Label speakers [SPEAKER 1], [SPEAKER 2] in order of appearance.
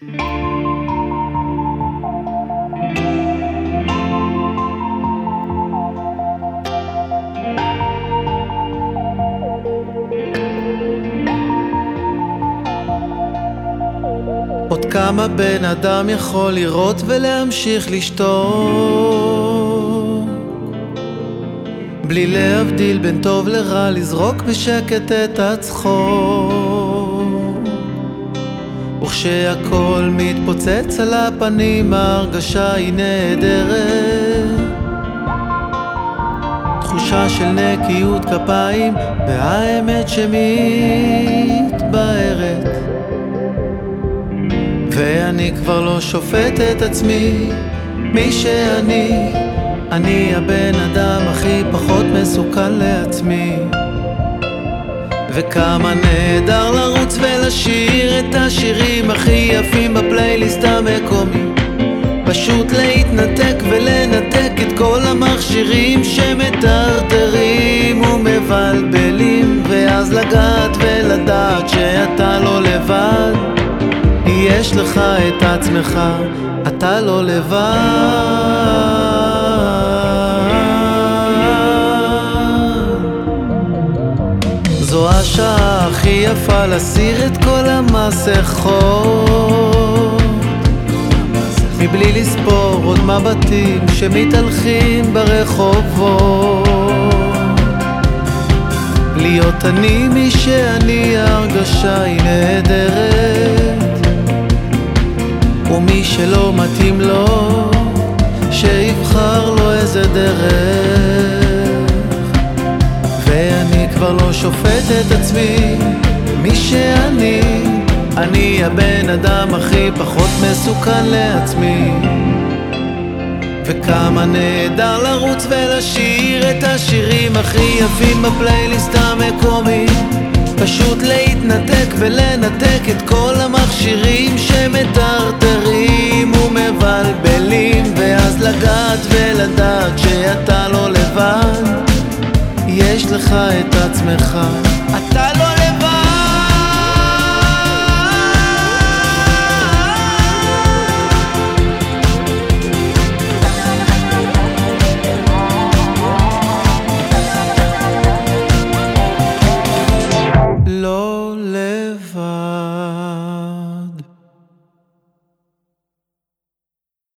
[SPEAKER 1] עוד כמה בן אדם יכול לראות ולהמשיך לשתוק. בלי להבדיל בין טוב לרע, לזרוק בשקט את הצחוק וכשהכל מתפוצץ על הפנים ההרגשה היא נהדרת תחושה של נקיות כפיים והאמת שמתבהרת ואני כבר לא שופט את עצמי, מי שאני, אני הבן אדם הכי פחות מסוכן לעצמי. וכמה נהדר לרוץ את השירים הכי יפים בפלייליסט המקומי. פשוט להתנתק ולנתק את כל המכשירים שמטרטרים ומבלבלים, ואז לגעת ולדעת שאתה לא לבד. יש לך את עצמך, אתה לא לבד. זו השעה הכי יפה להסיר את כל המסכות. מבלי לספור עוד מבטים שמתהלכים ברחובות. להיות אני מי שאני, ההרגשה היא נהדרת. ומי שלא מתאים לו, שיבחר לו איזה דרך. כבר לא שופט את עצמי, מי שאני, אני הבן אדם הכי פחות מסוכן לעצמי. וכמה נהדר לרוץ ולשיר את השירים הכי יפים בפלייליסט המקומי. פשוט להתנתק ולנתק את כל המכשירים שמטרטרים ומבלבלים. ואז לגעת ולדעת שאתה יש לך את עצמך. אתה לא